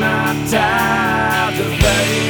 not die to